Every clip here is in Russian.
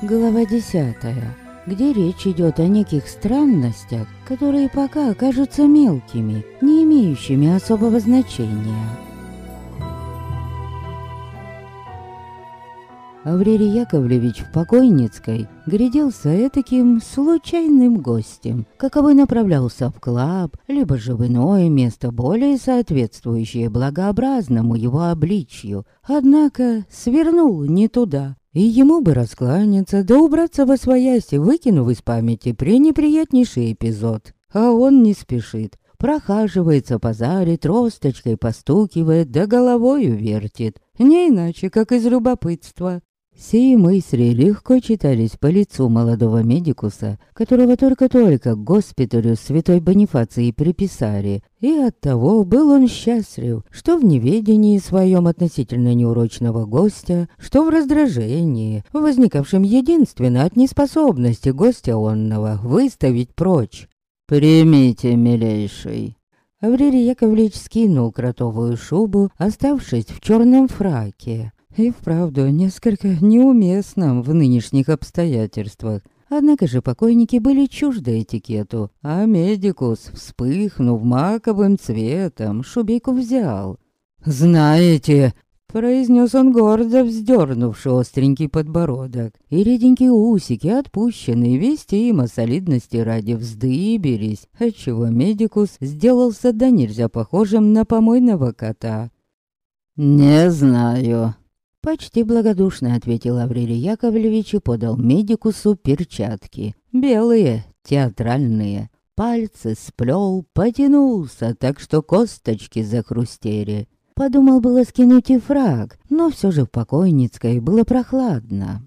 Глава десятая, где речь идет о неких странностях, которые пока окажутся мелкими, не имеющими особого значения. Аврелий Яковлевич в Покойницкой гряделся этаким случайным гостем, каковой направлялся в клаб, либо же в иное место, более соответствующее благообразному его обличью, однако свернул не туда, и ему бы раскланяться, да убраться во свояси, выкинув из памяти пренеприятнейший эпизод. А он не спешит, прохаживается по зале, тросточкой постукивает, да головою вертит. Не иначе, как из любопытства. Сии мысли легко читались по лицу молодого медикуса, которого только-только к госпиталю святой Бонифации приписали, и оттого был он счастлив, что в неведении своем относительно неурочного гостя, что в раздражении, возникавшем единственно от неспособности гостя онного выставить прочь. «Примите, милейший!» Аврелий Яковлевич скинул кротовую шубу, оставшись в черном фраке. И вправду несколько неуместным в нынешних обстоятельствах. Однако же покойники были чужды этикету, а медикус, вспыхнув маковым цветом, шубейку взял. «Знаете...» — произнес он гордо, вздернувший остренький подбородок, и реденькие усики, отпущенные вестимо солидности ради вздыбились, отчего медикус сделался до нельзя похожим на помойного кота. «Не знаю», Почти благодушно ответил Аврелий Яковлевич и подал медикусу перчатки. Белые, театральные. Пальцы сплел, потянулся, так что косточки захрустели. Подумал было скинуть и фраг, но все же в покойницкой было прохладно.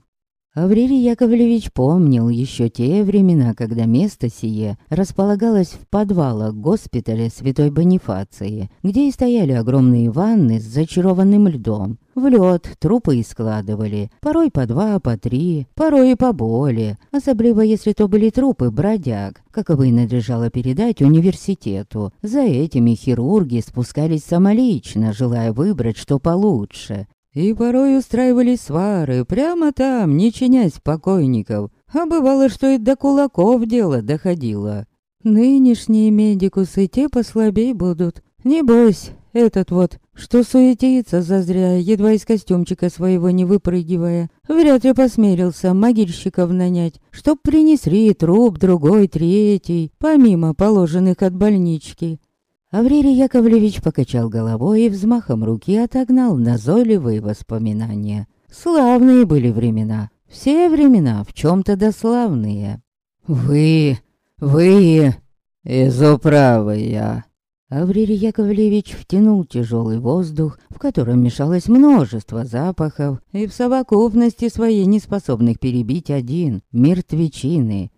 Аврелий Яковлевич помнил еще те времена, когда место сие располагалось в подвалах госпиталя Святой Бонифации, где и стояли огромные ванны с зачарованным льдом. В лед трупы и складывали, порой по два, по три, порой и по более, особливо если то были трупы бродяг, каковы надлежало передать университету. За этими хирурги спускались самолично, желая выбрать что получше. И порой устраивали свары прямо там, не чинясь покойников. А бывало, что и до кулаков дело доходило. Нынешние медикусы те послабей будут. Небось, этот вот, что суетится зазря, едва из костюмчика своего не выпрыгивая, вряд ли посмелился могильщиков нанять, чтоб принесли труп другой, третий, помимо положенных от больнички. Аврелий Яковлевич покачал головой и взмахом руки отогнал назойливые воспоминания. Славные были времена. Все времена в чем-то дославные. «Вы... вы... из управы я...» Аврелий Яковлевич втянул тяжелый воздух, в котором мешалось множество запахов, и в совокупности своей неспособных перебить один — мертвечины.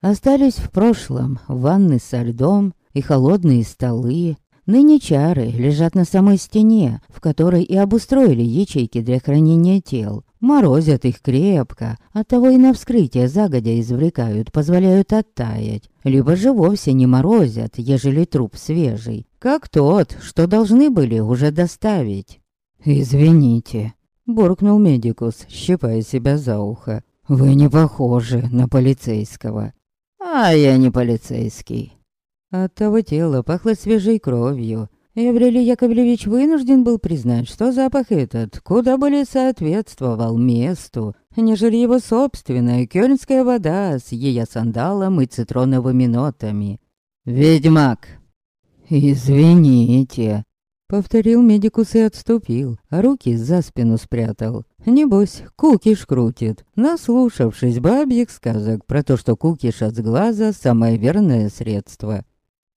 Остались в прошлом ванны со льдом, и холодные столы. Ныне чары лежат на самой стене, в которой и обустроили ячейки для хранения тел. Морозят их крепко, оттого и на вскрытие загодя извлекают, позволяют оттаять. Либо же вовсе не морозят, ежели труп свежий, как тот, что должны были уже доставить. «Извините», — буркнул медикус, щипая себя за ухо. «Вы не похожи на полицейского». «А я не полицейский», от того тела пахло свежей кровью. И Аврелий Яковлевич вынужден был признать, что запах этот куда более соответствовал месту, нежели его собственная кёльнская вода с ее сандалом и цитроновыми нотами. «Ведьмак!» «Извините», — повторил медикус и отступил, а руки за спину спрятал. Небось, кукиш крутит, наслушавшись бабьих сказок про то, что кукиш от сглаза — самое верное средство.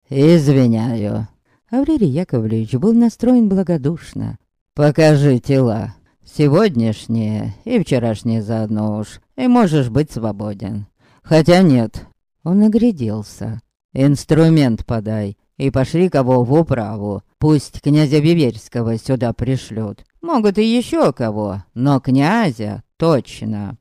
«Извиняю». Аврелий Яковлевич был настроен благодушно. «Покажи тела. Сегодняшние и вчерашние заодно уж. И можешь быть свободен. Хотя нет». Он огляделся. «Инструмент подай. И пошли кого в управу. Пусть князя Виверского сюда пришлют. Могут и еще кого, но князя точно».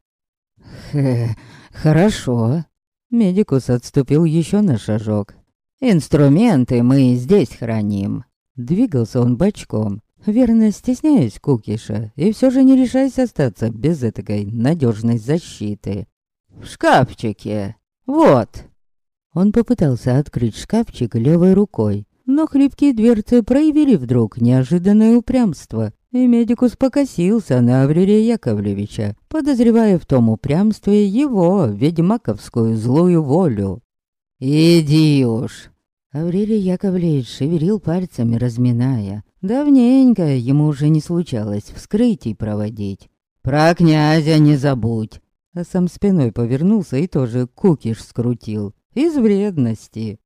«Хе, хорошо». Медикус отступил еще на шажок, Инструменты мы здесь храним. Двигался он бочком. верно стесняясь Кукиша, и все же не решаясь остаться без этой надежной защиты. «В шкафчике! Вот!» Он попытался открыть шкафчик левой рукой, но хлипкие дверцы проявили вдруг неожиданное упрямство, и медикус покосился на Аврелия Яковлевича, подозревая в том упрямстве его, ведьмаковскую злую волю. «Иди уж!» Аврелий Яковлевич шевелил пальцами, разминая. Давненько ему уже не случалось вскрытий проводить. «Про князя не забудь!» А сам спиной повернулся и тоже кукиш скрутил. Из вредности.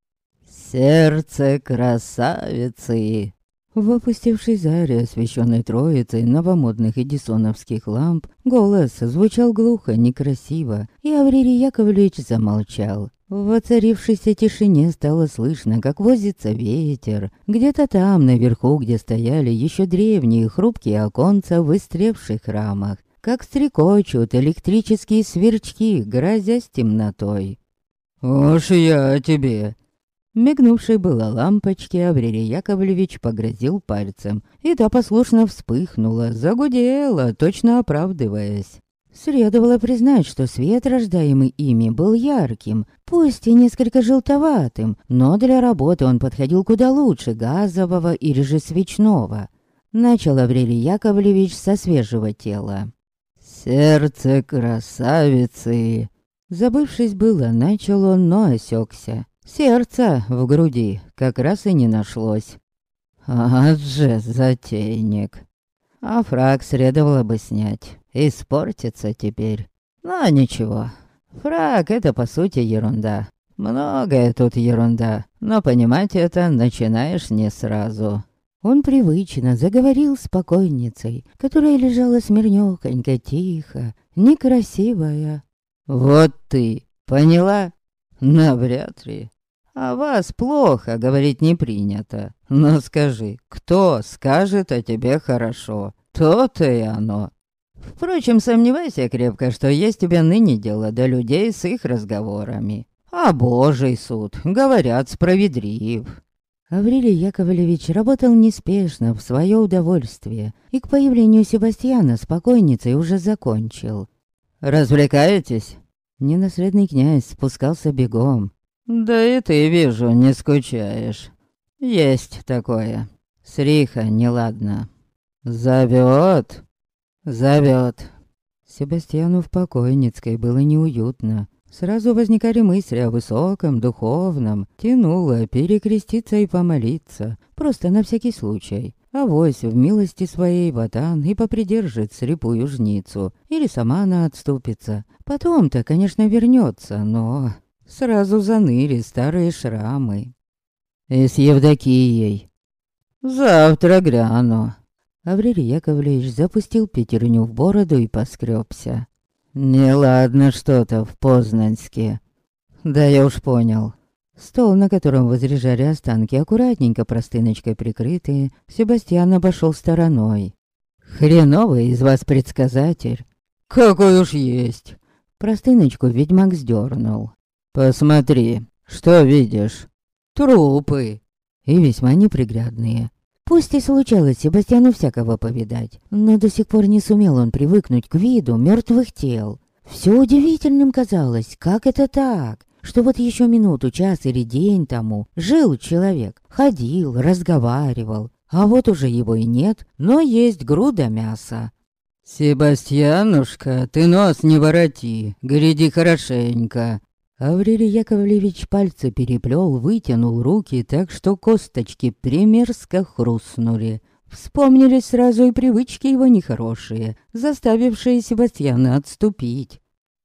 «Сердце красавицы!» В опустевшей заре, освещенной троицей новомодных эдисоновских ламп, голос звучал глухо, некрасиво, и Аврелий Яковлевич замолчал. В воцарившейся тишине стало слышно, как возится ветер. Где-то там, наверху, где стояли еще древние хрупкие оконца в истревших рамах, как стрекочут электрические сверчки, грозясь темнотой. «Уж я тебе!» Мигнувшей была лампочки, Аврелий Яковлевич погрозил пальцем, и та послушно вспыхнула, загудела, точно оправдываясь. Следовало признать, что свет, рождаемый ими, был ярким, пусть и несколько желтоватым, но для работы он подходил куда лучше газового или же свечного. Начал Аврелий Яковлевич со свежего тела. «Сердце красавицы!» Забывшись было, начал он, но осекся. Сердца в груди как раз и не нашлось. А же затейник. А фраг следовало бы снять. Испортится теперь. Но ничего. Фраг — это по сути ерунда. Многое тут ерунда, но понимать это начинаешь не сразу. Он привычно заговорил с покойницей, которая лежала смирнёхонько, тихо, некрасивая. «Вот ты, поняла? Навряд ли. О вас плохо говорить не принято. Но скажи, кто скажет о тебе хорошо? То-то и оно. Впрочем, сомневайся крепко, что есть тебе ныне дело до людей с их разговорами. А божий суд, говорят, справедлив. Аврелий Яковлевич работал неспешно, в свое удовольствие, и к появлению Себастьяна с покойницей уже закончил. «Развлекаетесь?» Ненаследный князь спускался бегом. «Да и ты, вижу, не скучаешь. Есть такое. Сриха неладно. Зовет? Зовет. Себастьяну в покойницкой было неуютно. Сразу возникали мысли о высоком, духовном. Тянуло перекреститься и помолиться. Просто на всякий случай. Авось в милости своей ватан и попридержит слепую жницу. Или сама она отступится. Потом-то, конечно, вернется, но... Сразу заныли старые шрамы. И с Евдокией. Завтра гляну. Аврелий Яковлевич запустил пятерню в бороду и поскребся. Неладно что-то в Познанске. Да я уж понял. Стол, на котором возряжали останки, аккуратненько простыночкой прикрытые, Себастьян обошел стороной. «Хреновый из вас предсказатель!» «Какой уж есть!» Простыночку ведьмак сдернул. «Посмотри, что видишь?» «Трупы!» И весьма неприглядные. Пусть и случалось Себастьяну всякого повидать, но до сих пор не сумел он привыкнуть к виду мертвых тел. Все удивительным казалось, как это так? что вот еще минуту, час или день тому жил человек, ходил, разговаривал, а вот уже его и нет, но есть груда мяса. «Себастьянушка, ты нос не вороти, гляди хорошенько». Аврелий Яковлевич пальцы переплел, вытянул руки так, что косточки примерзко хрустнули. Вспомнились сразу и привычки его нехорошие, заставившие Себастьяна отступить.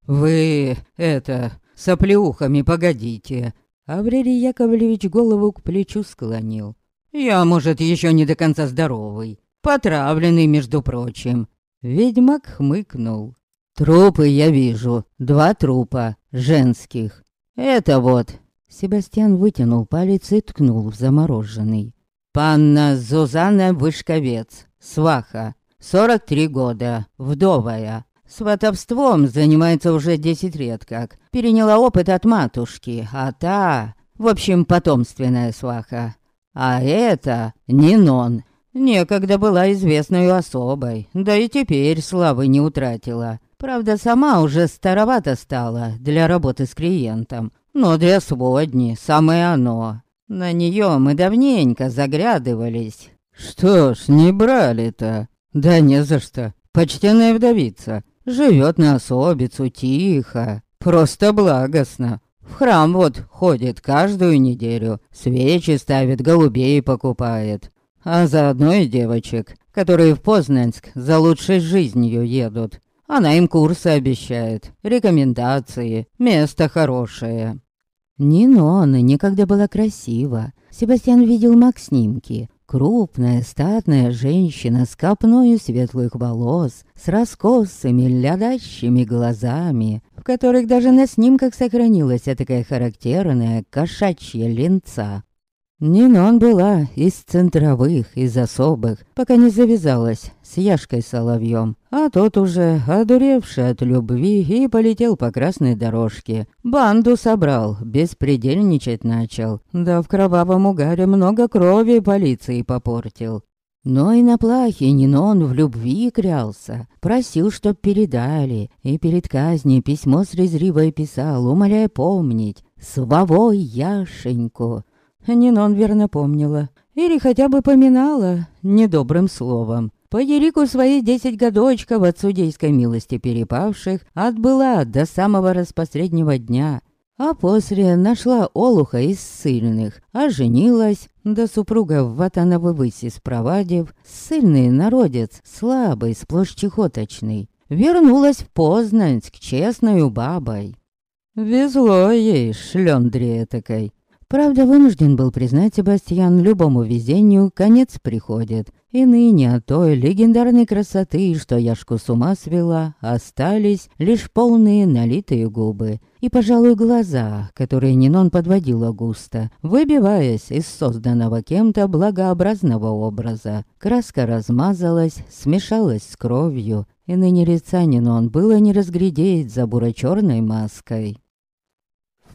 «Вы, это, соплеухами погодите!» Аврелий Яковлевич голову к плечу склонил. «Я, может, еще не до конца здоровый. Потравленный, между прочим». Ведьмак хмыкнул. «Трупы я вижу. Два трупа. Женских. Это вот». Себастьян вытянул палец и ткнул в замороженный. «Панна Зузанна Вышковец. Сваха. 43 года. Вдовая. Сватовством занимается уже десять лет как. Переняла опыт от матушки, а та... В общем, потомственная сваха. А это Нинон. Некогда была известной особой, да и теперь славы не утратила. Правда, сама уже старовато стала для работы с клиентом, но для сводни самое оно. На нее мы давненько заглядывались. Что ж, не брали-то. Да не за что. Почтенная вдовица. Живет на особицу тихо. Просто благостно. В храм вот ходит каждую неделю. Свечи ставит, голубей покупает. А заодно и девочек, которые в Познанск за лучшей жизнью едут. Она им курсы обещает, рекомендации, место хорошее. Нинона никогда была красива. Себастьян видел маг снимки. Крупная, статная женщина с копною светлых волос, с раскосыми, лядащими глазами, в которых даже на снимках сохранилась такая характерная кошачья ленца. Нинон была из центровых, из особых, пока не завязалась с Яшкой Соловьем, а тот уже, одуревший от любви, и полетел по красной дорожке. Банду собрал, беспредельничать начал, да в кровавом угаре много крови полиции попортил. Но и на плахе Нинон в любви крялся, просил, чтоб передали, и перед казнью письмо с резривой писал, умоляя помнить, «Свовой Яшеньку!» Нинон верно помнила. Или хотя бы поминала недобрым словом. По Ерику свои десять годочков от судейской милости перепавших отбыла до самого распосреднего дня. А после нашла Олуха из сильных, оженилась, до супруга в Ватановы выси спровадив, сильный народец, слабый, сплошь чехоточный. Вернулась в Познанск честною бабой. Везло ей, шлёндре такой. Правда, вынужден был признать Себастьян, любому везению конец приходит. И ныне от той легендарной красоты, что Яшку с ума свела, остались лишь полные налитые губы. И, пожалуй, глаза, которые Нинон подводила густо, выбиваясь из созданного кем-то благообразного образа. Краска размазалась, смешалась с кровью, и ныне лица Нинон было не разглядеть за буро-черной маской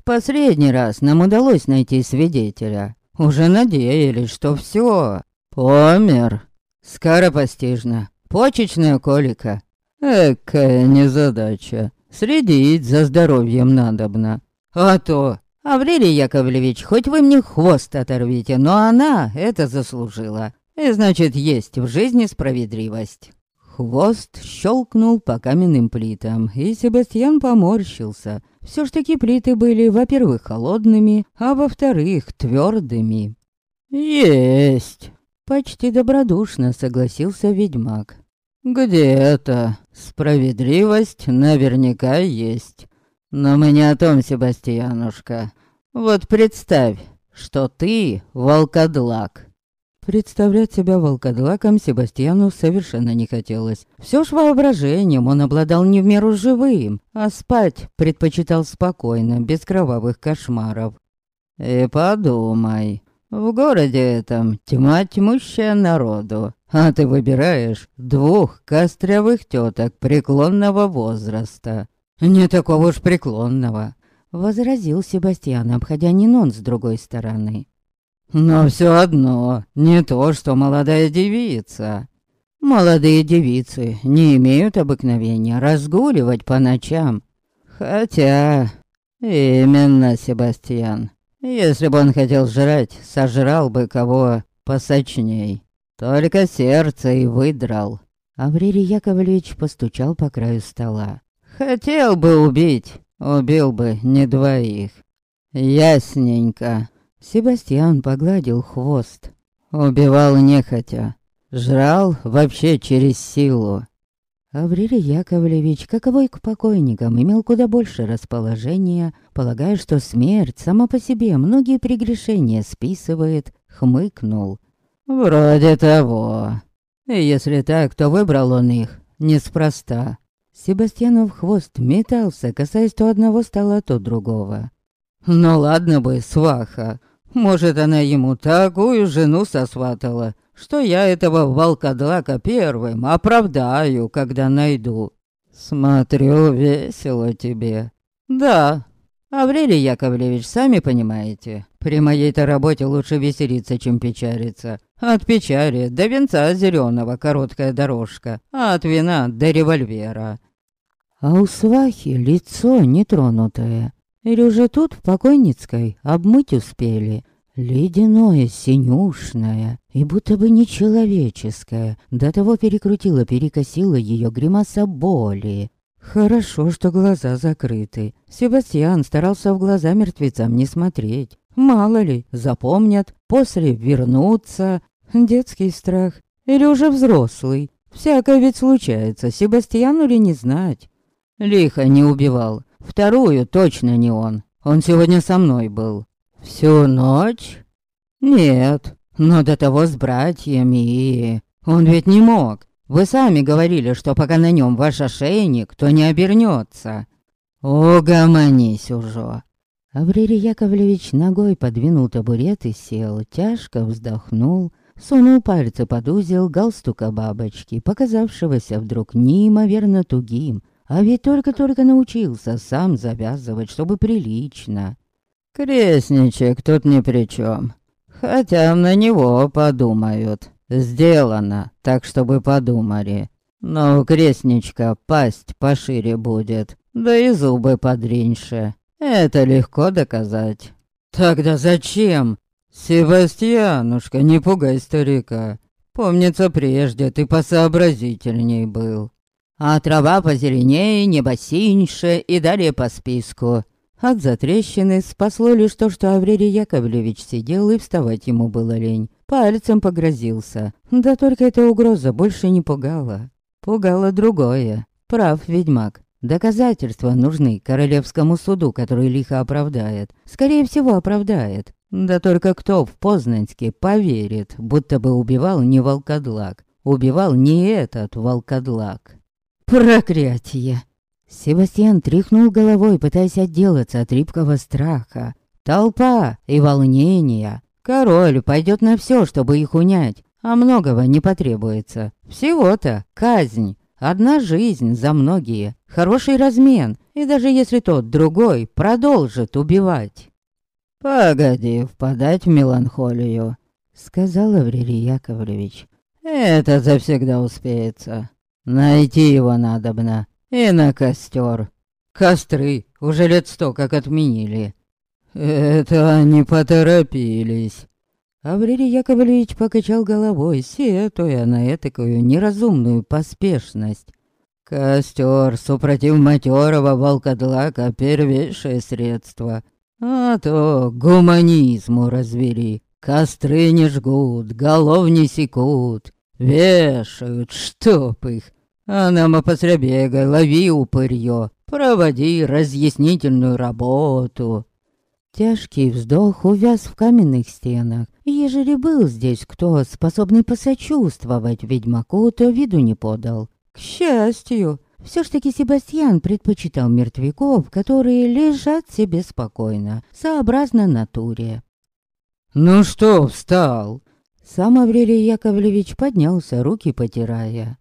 последний раз нам удалось найти свидетеля. Уже надеялись, что все. Помер. Скоропостижно. Почечная колика. Экая незадача. Следить за здоровьем надобно. А то, Аврелий Яковлевич, хоть вы мне хвост оторвите, но она это заслужила. И значит, есть в жизни справедливость. Хвост щелкнул по каменным плитам, и Себастьян поморщился. Все ж таки плиты были, во-первых, холодными, а во-вторых, твердыми. «Есть!» — почти добродушно согласился ведьмак. «Где-то справедливость наверняка есть. Но мы не о том, Себастьянушка. Вот представь, что ты волкодлак». Представлять себя волкодлаком Себастьяну совершенно не хотелось. Все ж воображением он обладал не в меру живым, а спать предпочитал спокойно, без кровавых кошмаров. И подумай, в городе этом тьма тьмущая народу, а ты выбираешь двух кострявых теток преклонного возраста. Не такого уж преклонного, возразил Себастьян, обходя Нинон с другой стороны. Но все одно, не то, что молодая девица. Молодые девицы не имеют обыкновения разгуливать по ночам. Хотя... Именно, Себастьян. Если бы он хотел жрать, сожрал бы кого посочней. Только сердце и выдрал. Аврелий Яковлевич постучал по краю стола. Хотел бы убить, убил бы не двоих. Ясненько. Себастьян погладил хвост. Убивал нехотя. Жрал вообще через силу. Аврелий Яковлевич, каковой к покойникам, имел куда больше расположения, полагая, что смерть сама по себе многие прегрешения списывает, хмыкнул. «Вроде того. Если так, то выбрал он их неспроста». Себастьянов хвост метался, касаясь то одного стола, то другого. «Ну ладно бы, сваха, может, она ему такую жену сосватала, что я этого волкодлака первым оправдаю, когда найду. Смотрю, весело тебе. Да, Аврелий Яковлевич, сами понимаете, при моей-то работе лучше веселиться, чем печалиться. От печали до венца зеленого короткая дорожка, а от вина до револьвера. А у свахи лицо нетронутое. Или уже тут, в покойницкой, обмыть успели. Ледяное, синюшное и будто бы нечеловеческое. До того перекрутила, перекосила ее гримаса боли. Хорошо, что глаза закрыты. Себастьян старался в глаза мертвецам не смотреть. Мало ли, запомнят, после вернутся. Детский страх. Или уже взрослый. Всякое ведь случается, Себастьяну ли не знать. Лихо не убивал. Вторую точно не он. Он сегодня со мной был. Всю ночь? Нет, но до того с братьями и... Он ведь не мог. Вы сами говорили, что пока на нем ваш ошейник, то не обернется. Угомонись уже. Аврелий Яковлевич ногой подвинул табурет и сел, тяжко вздохнул, сунул пальцы под узел галстука бабочки, показавшегося вдруг неимоверно тугим, а ведь только-только научился сам завязывать, чтобы прилично. Крестничек тут ни при чем, хотя на него подумают. Сделано, так чтобы подумали. Но у крестничка пасть пошире будет, да и зубы подреньше. Это легко доказать. Тогда зачем? Себастьянушка, не пугай старика. Помнится, прежде ты посообразительней был. А трава позеленее, небо синьше и далее по списку. От затрещины спасло лишь то, что Аврелий Яковлевич сидел и вставать ему было лень. Пальцем погрозился. Да только эта угроза больше не пугала. Пугало другое. Прав ведьмак. Доказательства нужны королевскому суду, который лихо оправдает. Скорее всего, оправдает. Да только кто в Познанске поверит, будто бы убивал не волкодлак. Убивал не этот волкодлак. Проклятие! Себастьян тряхнул головой, пытаясь отделаться от рыбкого страха. Толпа и волнение. Король пойдет на все, чтобы их унять, а многого не потребуется. Всего-то казнь. Одна жизнь за многие, хороший размен, и даже если тот другой продолжит убивать. «Погоди впадать в меланхолию», — сказал Аврелий Яковлевич. «Это завсегда успеется. Найти его надобно. И на костер. Костры уже лет сто как отменили. Это они поторопились. Аврелий Яковлевич покачал головой, сетуя на этакую неразумную поспешность. Костер, супротив матерого волкодлака, первейшее средство. А то гуманизму развели. Костры не жгут, голов не секут, вешают, чтоб их. А нам опосребегай, лови упырьё, проводи разъяснительную работу. Тяжкий вздох увяз в каменных стенах. Ежели был здесь кто, способный посочувствовать ведьмаку, то виду не подал. К счастью, все ж таки Себастьян предпочитал мертвяков, которые лежат себе спокойно, сообразно натуре. «Ну что встал?» Сам Аврелий Яковлевич поднялся, руки потирая.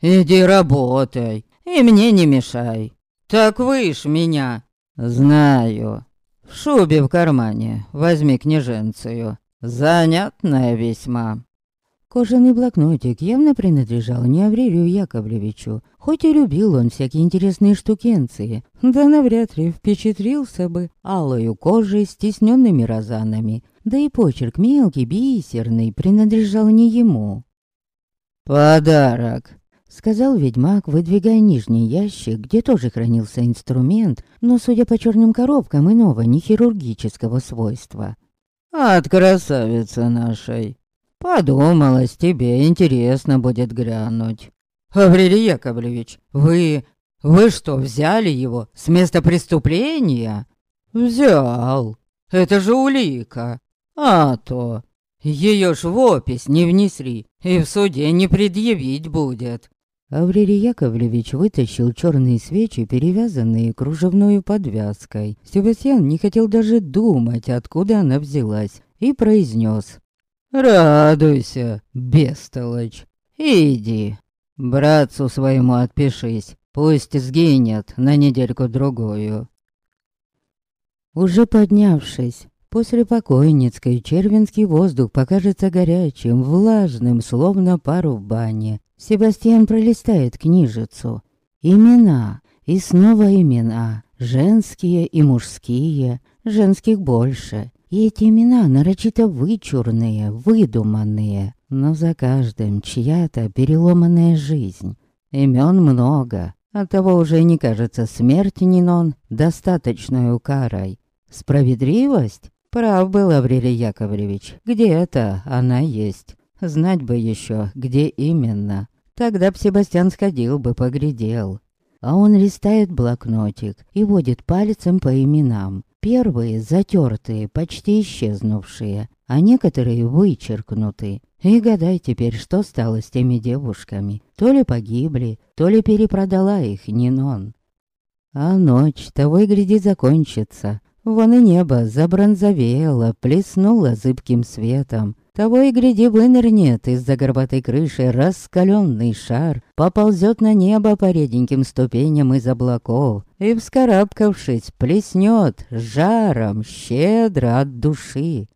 «Иди работай и мне не мешай. Так выш меня». «Знаю. В шубе в кармане возьми княженцию. Занятная весьма». Кожаный блокнотик явно принадлежал не Аврелию Яковлевичу, хоть и любил он всякие интересные штукенции, да навряд ли впечатлился бы алою кожей с тисненными розанами, да и почерк мелкий, бисерный, принадлежал не ему. «Подарок!» Сказал ведьмак, выдвигая нижний ящик, где тоже хранился инструмент, но, судя по черным коробкам, иного не хирургического свойства. «От красавицы нашей. Подумалось, тебе интересно будет глянуть». «Аврелий Яковлевич, вы... вы что, взяли его с места преступления?» «Взял. Это же улика. А то. Ее ж в опись не внесли, и в суде не предъявить будет. Аврелий Яковлевич вытащил черные свечи, перевязанные кружевной подвязкой. Себастьян не хотел даже думать, откуда она взялась, и произнес. «Радуйся, бестолочь. Иди, братцу своему отпишись, пусть сгинет на недельку-другую». Уже поднявшись, после покойницкой червенский воздух покажется горячим, влажным, словно пару в бане. Себастьян пролистает книжицу. Имена. И снова имена. Женские и мужские. Женских больше. И эти имена нарочито вычурные, выдуманные. Но за каждым чья-то переломанная жизнь. Имен много. Оттого уже не кажется смерть Нинон достаточной карой. Справедливость? Прав был Аврелий Яковлевич. Где это она есть? Знать бы еще, где именно. Тогда б Себастьян сходил бы, поглядел. А он листает блокнотик и водит пальцем по именам. Первые затертые, почти исчезнувшие, а некоторые вычеркнуты. И гадай теперь, что стало с теми девушками. То ли погибли, то ли перепродала их Нинон. А ночь того и закончится. Вон и небо забронзовело, плеснуло зыбким светом. Того и гряди вынырнет из-за горбатой крыши раскаленный шар, поползет на небо по реденьким ступеням из облаков и, вскарабкавшись, плеснет жаром щедро от души.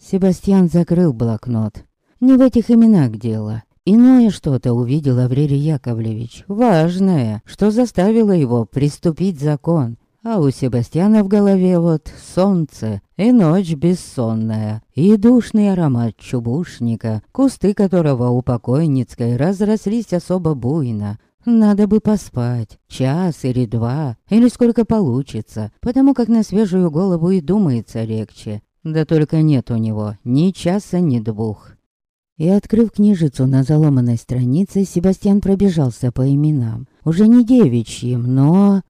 Себастьян закрыл блокнот. Не в этих именах дело. Иное что-то увидел Аврелий Яковлевич, важное, что заставило его приступить закон. А у Себастьяна в голове вот солнце и ночь бессонная, и душный аромат чубушника, кусты которого у покойницкой разрослись особо буйно. Надо бы поспать, час или два, или сколько получится, потому как на свежую голову и думается легче. Да только нет у него ни часа, ни двух. И открыв книжицу на заломанной странице, Себастьян пробежался по именам. Уже не девичьим, но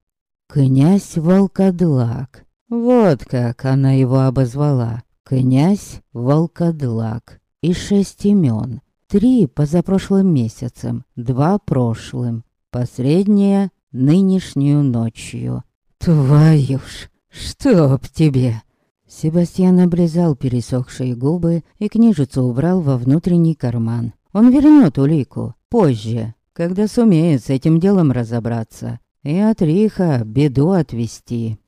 Князь Волкодлак. Вот как она его обозвала. Князь Волкодлак. И шесть имен. Три позапрошлым месяцем, два прошлым. Последнее нынешнюю ночью. Твою ж, чтоб тебе! Себастьян облизал пересохшие губы и книжицу убрал во внутренний карман. Он вернет улику позже, когда сумеет с этим делом разобраться и от Риха беду отвести.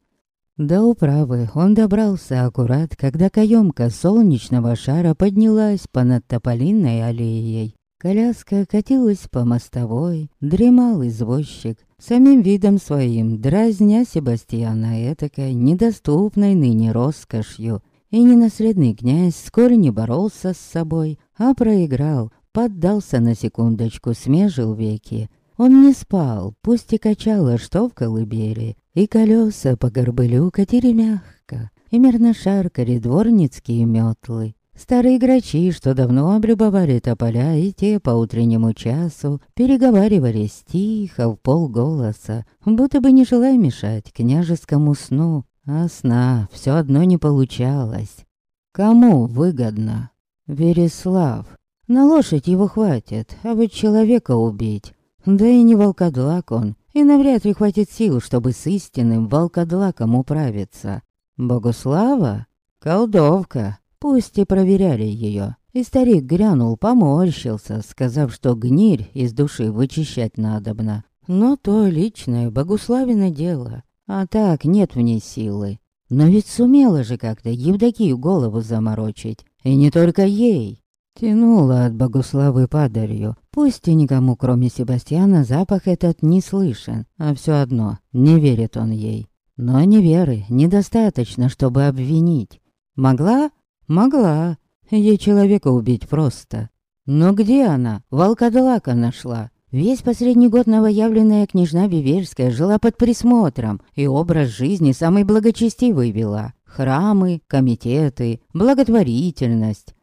До управы он добрался аккурат, когда каемка солнечного шара поднялась понад тополинной аллеей. Коляска катилась по мостовой, дремал извозчик, самим видом своим, дразня Себастьяна этакой недоступной ныне роскошью. И ненаследный князь вскоре не боролся с собой, а проиграл, поддался на секундочку, смежил веки, он не спал, пусть и качало, что в колыбели, и колеса по горбылю катили мягко, и мерно шаркали дворницкие метлы. Старые грачи, что давно облюбовали тополя, и те по утреннему часу переговаривались тихо в полголоса, будто бы не желая мешать княжескому сну, а сна все одно не получалось. Кому выгодно? Вереслав. На лошадь его хватит, а вот человека убить да и не волкодлак он, и навряд ли хватит сил, чтобы с истинным волкодлаком управиться. Богуслава? Колдовка. Пусть и проверяли ее. И старик грянул, поморщился, сказав, что гнирь из души вычищать надобно. Но то личное Богуславино дело. А так нет в ней силы. Но ведь сумела же как-то Евдокию голову заморочить. И не только ей. Тянуло от Богуславы падарью. Пусть и никому, кроме Себастьяна, запах этот не слышен, а все одно, не верит он ей. Но не веры недостаточно, чтобы обвинить. Могла? Могла. Ей человека убить просто. Но где она? Волкодлака нашла. Весь последний год новоявленная княжна Виверская жила под присмотром, и образ жизни самый благочестивый вела. Храмы, комитеты, благотворительность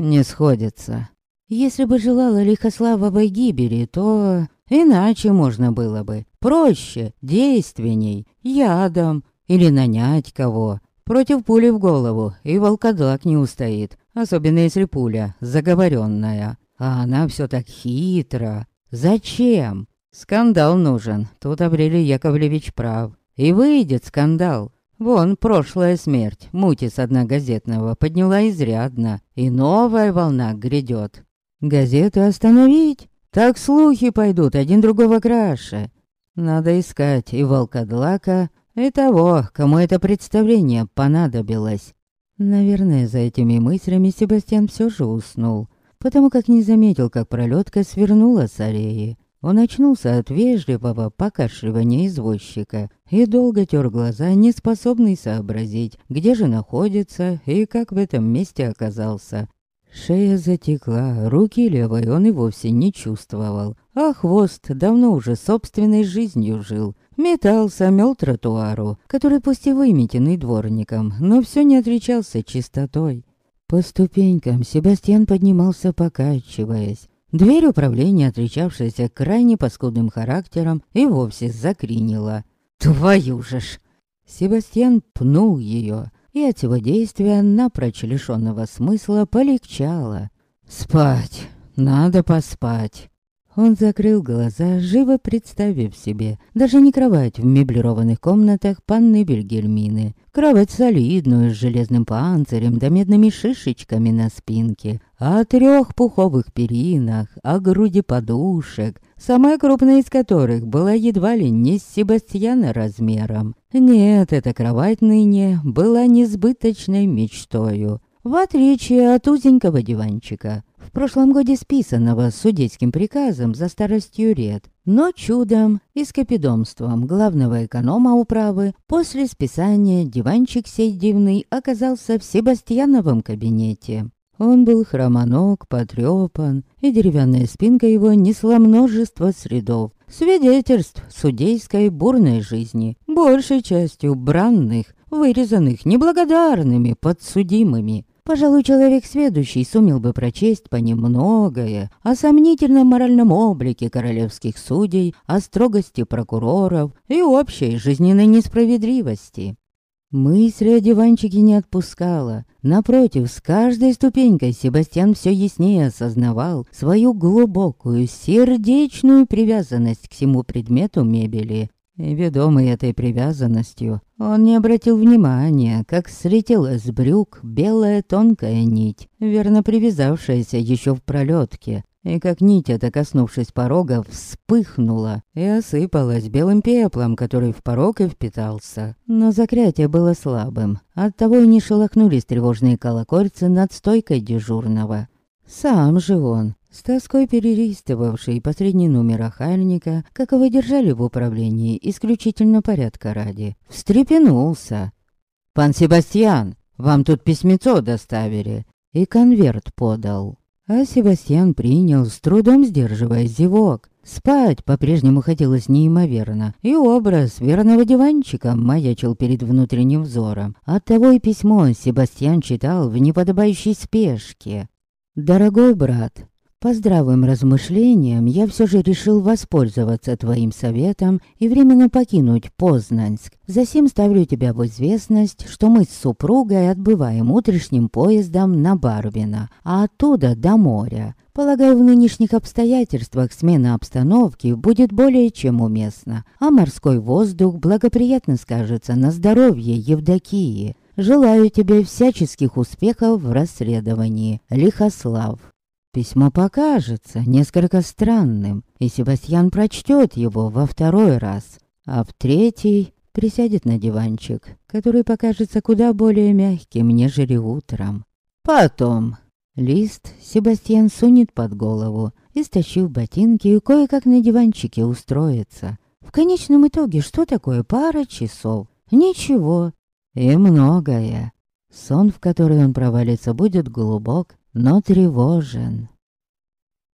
не сходится. Если бы желала Лихославовой гибели, то иначе можно было бы. Проще, действенней, ядом или нанять кого. Против пули в голову и волкодлак не устоит, особенно если пуля заговоренная. А она все так хитро. Зачем? Скандал нужен, тут Аврелий Яковлевич прав. И выйдет скандал. Вон, прошлая смерть, мутис одна газетного, подняла изрядно, и новая волна грядет. Газеты остановить? Так слухи пойдут, один другого краше. Надо искать и волкодлака, и того, кому это представление понадобилось. Наверное, за этими мыслями Себастьян все же уснул, потому как не заметил, как пролетка свернула с аллеи. Он очнулся от вежливого покашливания извозчика и долго тер глаза, не способный сообразить, где же находится и как в этом месте оказался. Шея затекла, руки левой он и вовсе не чувствовал, а хвост давно уже собственной жизнью жил. Метался, мел тротуару, который пусть и выметенный дворником, но все не отличался чистотой. По ступенькам Себастьян поднимался, покачиваясь. Дверь управления, отличавшаяся крайне паскудным характером, и вовсе закринила. «Твою же ж!» Себастьян пнул ее, и от его действия, напрочь лишённого смысла, полегчало. «Спать! Надо поспать!» Он закрыл глаза, живо представив себе, даже не кровать в меблированных комнатах панны Бельгельмины. Кровать солидную, с железным панцирем да медными шишечками на спинке, о трех пуховых перинах, о груди подушек, самая крупная из которых была едва ли не с Себастьяна размером. Нет, эта кровать ныне была несбыточной мечтою, в отличие от узенького диванчика, в прошлом годе списанного судейским приказом за старостью ред, но чудом и скопидомством главного эконома управы после списания диванчик сей дивный оказался в Себастьяновом кабинете. Он был хромоног, потрепан, и деревянная спинка его несла множество средов, свидетельств судейской бурной жизни, большей частью бранных, вырезанных неблагодарными подсудимыми. Пожалуй, человек сведущий сумел бы прочесть по ним многое о сомнительном моральном облике королевских судей, о строгости прокуроров и общей жизненной несправедливости. Мысль о диванчике не отпускала. Напротив, с каждой ступенькой Себастьян все яснее осознавал свою глубокую, сердечную привязанность к всему предмету мебели. И ведомый этой привязанностью, он не обратил внимания, как слетела с брюк белая тонкая нить, верно привязавшаяся еще в пролетке, и как нить эта, коснувшись порога, вспыхнула и осыпалась белым пеплом, который в порог и впитался. Но заклятие было слабым, оттого и не шелохнулись тревожные колокольцы над стойкой дежурного. Сам же он, с тоской перелистывавший последний номер охальника, как его держали в управлении исключительно порядка ради, встрепенулся. «Пан Себастьян, вам тут письмецо доставили!» И конверт подал. А Себастьян принял, с трудом сдерживая зевок. Спать по-прежнему хотелось неимоверно, и образ верного диванчика маячил перед внутренним взором. Оттого и письмо Себастьян читал в неподобающей спешке. «Дорогой брат, по здравым размышлениям я все же решил воспользоваться твоим советом и временно покинуть Познанск. Засим ставлю тебя в известность, что мы с супругой отбываем утренним поездом на Барвино, а оттуда до моря. Полагаю, в нынешних обстоятельствах смена обстановки будет более чем уместна, а морской воздух благоприятно скажется на здоровье Евдокии. Желаю тебе всяческих успехов в расследовании. Лихослав. Письмо покажется несколько странным, и Себастьян прочтет его во второй раз, а в третий присядет на диванчик, который покажется куда более мягким, нежели утром. Потом лист Себастьян сунет под голову и, стащив ботинки, и кое-как на диванчике устроится. В конечном итоге, что такое пара часов? Ничего. И многое. Сон, в который он провалится, будет глубок, но тревожен.